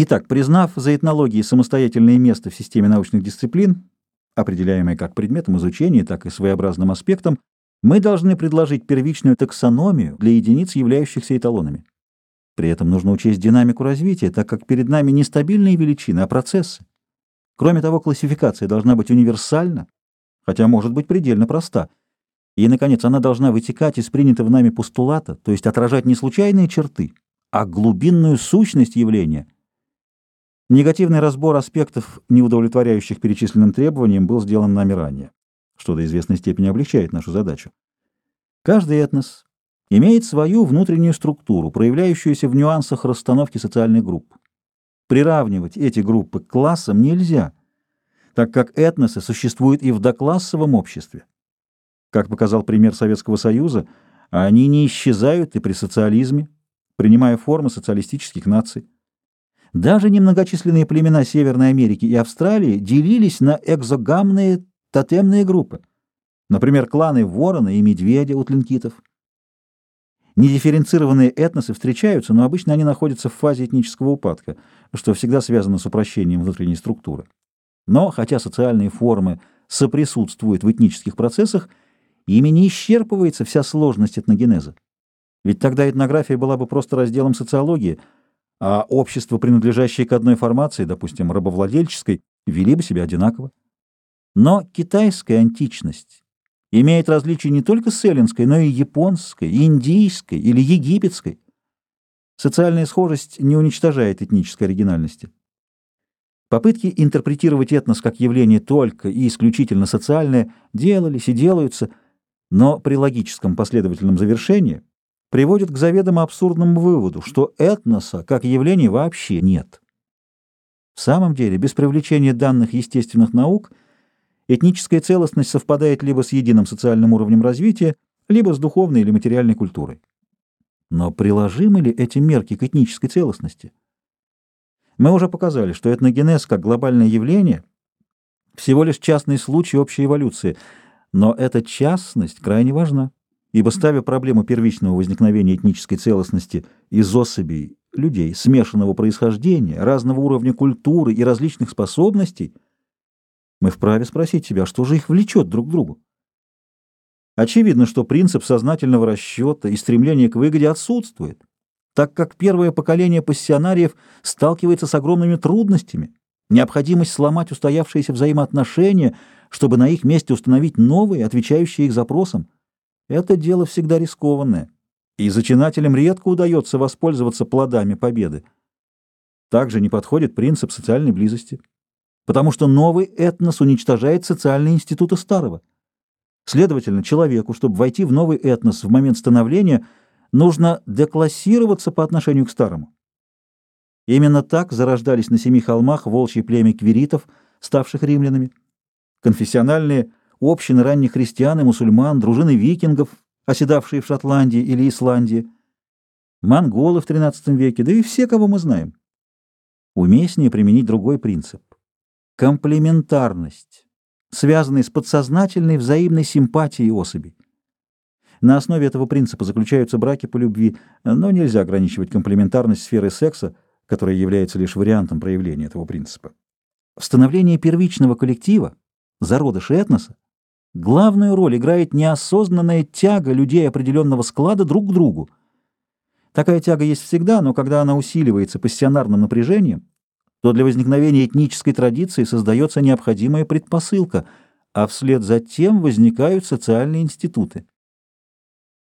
Итак, признав за этнологией самостоятельное место в системе научных дисциплин, определяемое как предметом изучения, так и своеобразным аспектом, мы должны предложить первичную таксономию для единиц, являющихся эталонами. При этом нужно учесть динамику развития, так как перед нами не стабильные величины, а процессы. Кроме того, классификация должна быть универсальна, хотя может быть предельно проста. И, наконец, она должна вытекать из принятого нами постулата, то есть отражать не случайные черты, а глубинную сущность явления. Негативный разбор аспектов, не удовлетворяющих перечисленным требованиям, был сделан нами ранее что до известной степени облегчает нашу задачу. Каждый этнос имеет свою внутреннюю структуру, проявляющуюся в нюансах расстановки социальных групп. Приравнивать эти группы к классам нельзя, так как этносы существуют и в доклассовом обществе. Как показал пример Советского Союза, они не исчезают и при социализме, принимая формы социалистических наций. Даже немногочисленные племена Северной Америки и Австралии делились на экзогамные тотемные группы, например, кланы ворона и медведя у тлинкитов. Недифференцированные этносы встречаются, но обычно они находятся в фазе этнического упадка, что всегда связано с упрощением внутренней структуры. Но, хотя социальные формы соприсутствуют в этнических процессах, ими не исчерпывается вся сложность этногенеза. Ведь тогда этнография была бы просто разделом социологии, а общества, принадлежащие к одной формации, допустим, рабовладельческой, вели бы себя одинаково. Но китайская античность имеет различия не только с эллинской, но и японской, индийской или египетской. Социальная схожесть не уничтожает этнической оригинальности. Попытки интерпретировать этнос как явление только и исключительно социальное делались и делаются, но при логическом последовательном завершении приводят к заведомо абсурдному выводу, что этноса как явления вообще нет. В самом деле, без привлечения данных естественных наук – Этническая целостность совпадает либо с единым социальным уровнем развития, либо с духовной или материальной культурой. Но приложимы ли эти мерки к этнической целостности? Мы уже показали, что этногенез как глобальное явление всего лишь частный случай общей эволюции, но эта частность крайне важна, ибо ставя проблему первичного возникновения этнической целостности из особей людей смешанного происхождения, разного уровня культуры и различных способностей – мы вправе спросить себя, что же их влечет друг к другу. Очевидно, что принцип сознательного расчета и стремление к выгоде отсутствует, так как первое поколение пассионариев сталкивается с огромными трудностями, необходимость сломать устоявшиеся взаимоотношения, чтобы на их месте установить новые, отвечающие их запросам. Это дело всегда рискованное, и зачинателям редко удается воспользоваться плодами победы. Также не подходит принцип социальной близости потому что новый этнос уничтожает социальные институты старого. Следовательно, человеку, чтобы войти в новый этнос в момент становления, нужно деклассироваться по отношению к старому. Именно так зарождались на семи холмах волчьи племя квиритов, ставших римлянами, конфессиональные общины ранних христиан и мусульман, дружины викингов, оседавшие в Шотландии или Исландии, монголы в XIII веке, да и все, кого мы знаем. Уместнее применить другой принцип комплементарность, связанный с подсознательной взаимной симпатией особей. На основе этого принципа заключаются браки по любви, но нельзя ограничивать комплементарность сферы секса, которая является лишь вариантом проявления этого принципа. В становлении первичного коллектива, зародыша этноса, главную роль играет неосознанная тяга людей определенного склада друг к другу. Такая тяга есть всегда, но когда она усиливается пассионарным напряжением, то для возникновения этнической традиции создается необходимая предпосылка, а вслед за тем возникают социальные институты.